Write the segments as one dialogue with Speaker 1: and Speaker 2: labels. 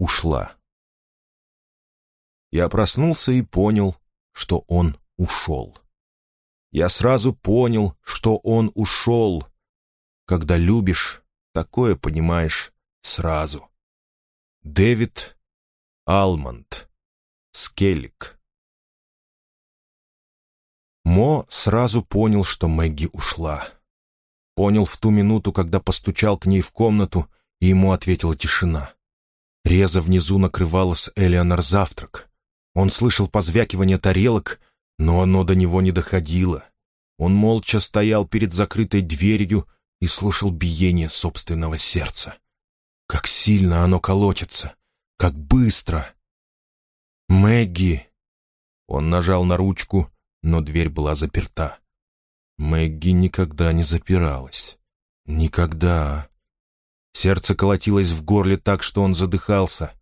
Speaker 1: ушла. Я проснулся и понял, что он ушел. Я сразу понял, что он ушел. Когда любишь, такое понимаешь сразу. Дэвид Алмонд. Скеллик. Мо сразу понял, что Мэгги ушла. Понял в ту минуту, когда постучал к ней в комнату, и ему ответила тишина. Реза внизу накрывала с Элеонор завтрак. Он слышал позвякивание тарелок, но оно до него не доходило. Он молча стоял перед закрытой дверью и слушал биение собственного сердца. Как сильно оно колотится, как быстро. «Мэгги!» Он нажал на ручку, но дверь была заперта. Мэгги никогда не запиралась. Никогда. Сердце колотилось в горле так, что он задыхался.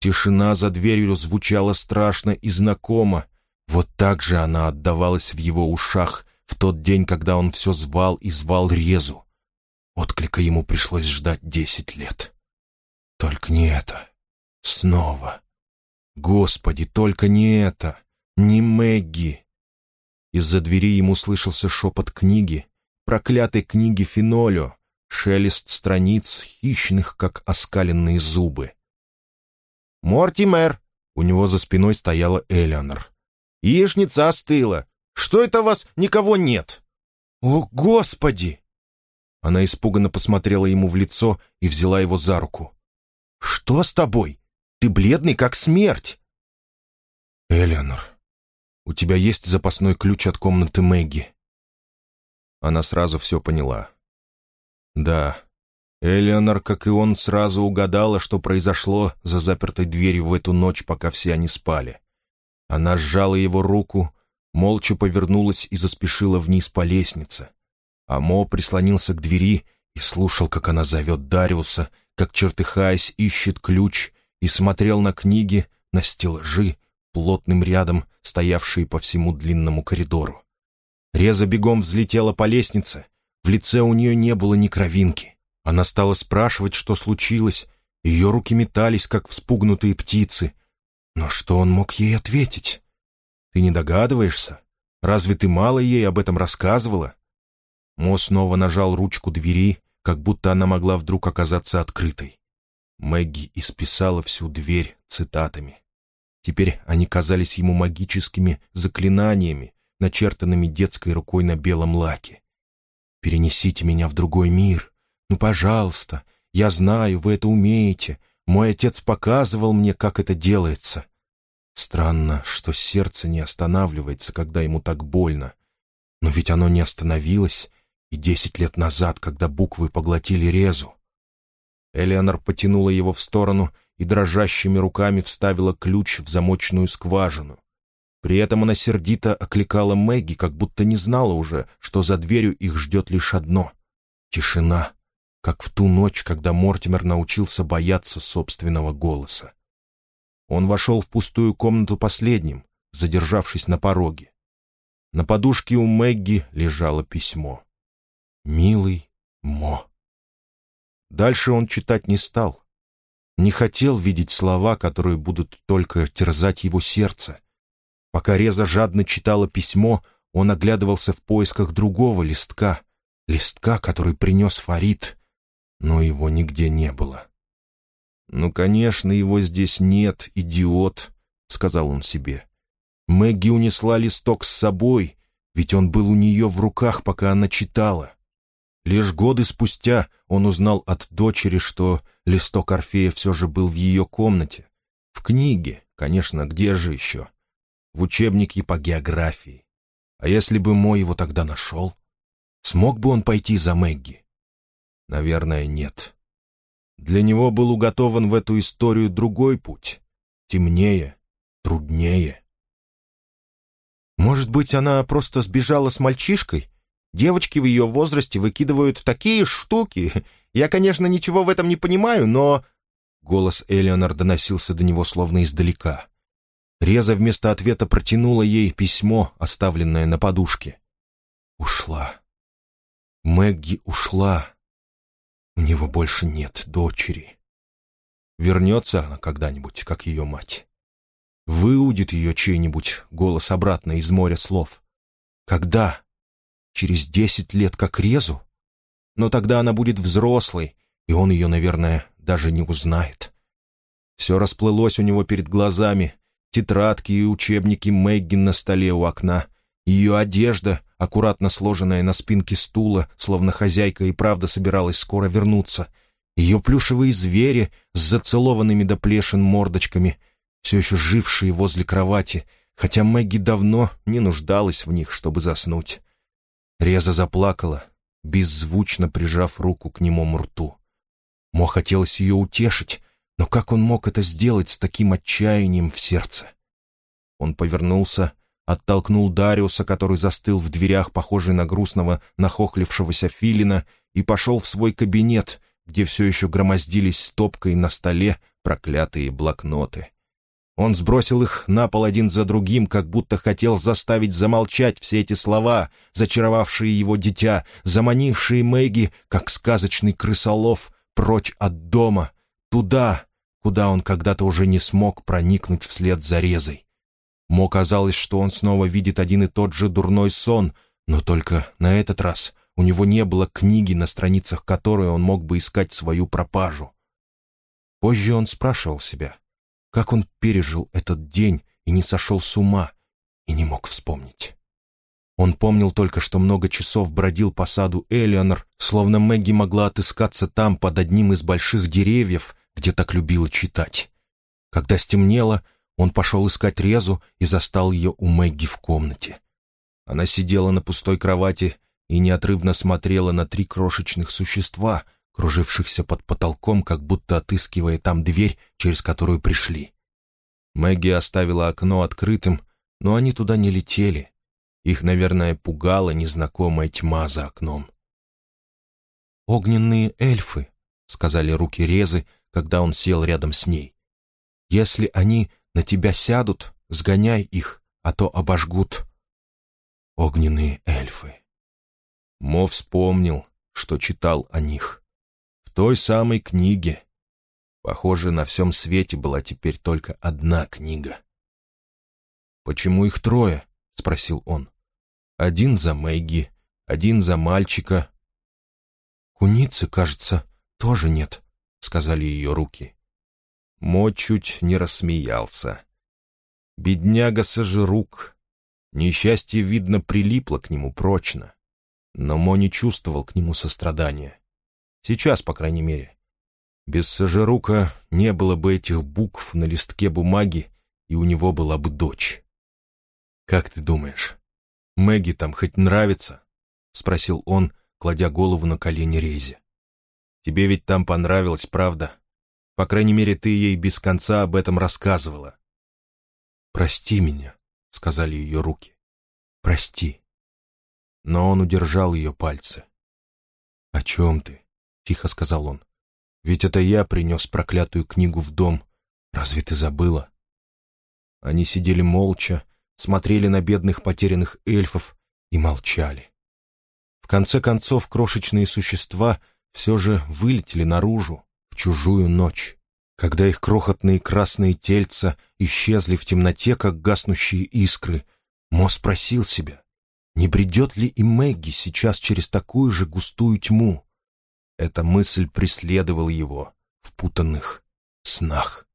Speaker 1: Тишина за дверью звучала страшно и знакомо. Вот так же она отдавалась в его ушах в тот день, когда он все звал и звал Резу. Отклика ему пришлось ждать десять лет. Только не это. Снова. Господи, только не это. Не Мэгги. Из-за двери ему слышался шепот книги, проклятой книги Фенолио, шелест страниц, хищных, как оскаленные зубы. «Мортимер!» — у него за спиной стояла Элеонор. «Яичница остыла! Что это у вас никого нет?» «О, Господи!» Она испуганно посмотрела ему в лицо и взяла его за руку. «Что с тобой? Ты бледный, как смерть!» «Элеонор, у тебя есть запасной ключ от комнаты Мэгги?» Она сразу все поняла. Да, Элеонор, как и он, сразу угадала, что произошло за запертой дверью в эту ночь, пока все они спали. Она сжала его руку, молча повернулась и заспешила вниз по лестнице. А Мо прислонился к двери и слушал, как она зовет Дариуса, как, чертыхаясь, ищет ключ, и смотрел на книги, на стеллажи, плотным рядом, стоявшие по всему длинному коридору. Реза бегом взлетела по лестнице, в лице у нее не было ни кровинки. Она стала спрашивать, что случилось, ее руки метались, как вспугнутые птицы. Но что он мог ей ответить? «Ты не догадываешься? Разве ты мало ей об этом рассказывала?» Мо снова нажал ручку двери, как будто она могла вдруг оказаться открытой. Мэгги исписала всю дверь цитатами. Теперь они казались ему магическими заклинаниями, начертанными детской рукой на белом лаке. «Перенесите меня в другой мир. Ну, пожалуйста. Я знаю, вы это умеете. Мой отец показывал мне, как это делается». Странно, что сердце не останавливается, когда ему так больно. Но ведь оно не остановилось и десять лет назад, когда буквы поглотили резу. Элеонор потянула его в сторону и дрожащими руками вставила ключ в замочную скважину. При этом она сердито окликала Мэгги, как будто не знала уже, что за дверью их ждет лишь одно — тишина, как в ту ночь, когда Мортимер научился бояться собственного голоса. Он вошел в пустую комнату последним, задержавшись на пороге. На подушке у Мэгги лежало письмо. «Милый Мо». Дальше он читать не стал. Не хотел видеть слова, которые будут только терзать его сердце. Пока Реза жадно читала письмо, он оглядывался в поисках другого листка, листка, который принес Фарид, но его нигде не было. «Ну, конечно, его здесь нет, идиот», — сказал он себе. Мэгги унесла листок с собой, ведь он был у нее в руках, пока она читала. Лишь годы спустя он узнал от дочери, что листок Орфея все же был в ее комнате. В книге, конечно, где же еще? В учебнике по географии. А если бы мой его тогда нашел? Смог бы он пойти за Мэгги? Наверное, нет. Для него был уготован в эту историю другой путь. Темнее, труднее. Может быть, она просто сбежала с мальчишкой? Девочки в ее возрасте выкидывают такие штуки. Я, конечно, ничего в этом не понимаю, но...» Голос Элеонор доносился до него словно издалека. Реза вместо ответа протянула ей письмо, оставленное на подушке. Ушла. Мэгги ушла. У него больше нет дочери. Вернется она когда-нибудь, как ее мать. Выудит ее чей-нибудь голос обратно из моря слов. Когда? Через десять лет как резу? Но тогда она будет взрослой, и он ее, наверное, даже не узнает. Все расплылось у него перед глазами. Тетрадки и учебники Мэгги на столе у окна. Ее одежда, аккуратно сложенная на спинке стула, словно хозяйка и правда собиралась скоро вернуться. Ее плюшевые звери с зацелованными до плешин мордочками, все еще жившие возле кровати, хотя Мэгги давно не нуждалась в них, чтобы заснуть. Реза заплакала, беззвучно прижав руку к немому рту. Мо хотелось ее утешить, но как он мог это сделать с таким отчаянием в сердце? Он повернулся, оттолкнул Дариуса, который застыл в дверях, похожий на грустного, нахохлившегося филина, и пошел в свой кабинет, где все еще громоздились стопкой на столе проклятые блокноты. Он сбросил их на пол один за другим, как будто хотел заставить замолчать все эти слова, зачаровавшие его дитя, заманившие Мэгги, как сказочный крысолов, прочь от дома, туда, куда он когда-то уже не смог проникнуть вслед за резой. Мо казалось, что он снова видит один и тот же дурной сон, но только на этот раз у него не было книги, на страницах которой он мог бы искать свою пропажу. Позже он спрашивал себя, как он пережил этот день и не сошел с ума, и не мог вспомнить. Он помнил только, что много часов бродил по саду Элеонор, словно Мэгги могла отыскаться там под одним из больших деревьев, где так любила читать. Когда стемнело, он пошел искать Резу и застал ее у Мэгги в комнате. Она сидела на пустой кровати и неотрывно смотрела на три крошечных существа, кружившихся под потолком, как будто отыскивая там дверь, через которую пришли. Мэгги оставила окно открытым, но они туда не летели. Их, наверное, пугала незнакомая тьма за окном. «Огненные эльфы», — сказали руки Резы, когда он сел рядом с ней. «Если они на тебя сядут, сгоняй их, а то обожгут». Огненные эльфы. Мо вспомнил, что читал о них. В той самой книге. Похоже, на всем свете была теперь только одна книга. «Почему их трое?» — спросил он. «Один за Мэгги, один за мальчика». «Куницы, кажется, тоже нет», — сказали ее руки. Мо чуть не рассмеялся. Бедняга Сожирук. Несчастье, видно, прилипло к нему прочно. Но Мо не чувствовал к нему сострадания. Сейчас, по крайней мере. Без Сожирука не было бы этих букв на листке бумаги, и у него была бы дочь. «Как ты думаешь, Мэгги там хоть нравится?» — спросил он, кладя голову на колени Рейзе. «Тебе ведь там понравилось, правда? По крайней мере, ты ей без конца об этом рассказывала». «Прости меня», — сказали ее руки. «Прости». Но он удержал ее пальцы. «О чем ты?» — тихо сказал он. «Ведь это я принес проклятую книгу в дом. Разве ты забыла?» Они сидели молча, смотрели на бедных потерянных эльфов и молчали. В конце концов, крошечные существа все же вылетели наружу, в чужую ночь, когда их крохотные красные тельца исчезли в темноте, как гаснущие искры. Мо спросил себя, не бредет ли и Мэгги сейчас через такую же густую тьму? Эта мысль преследовала его в путанных снах.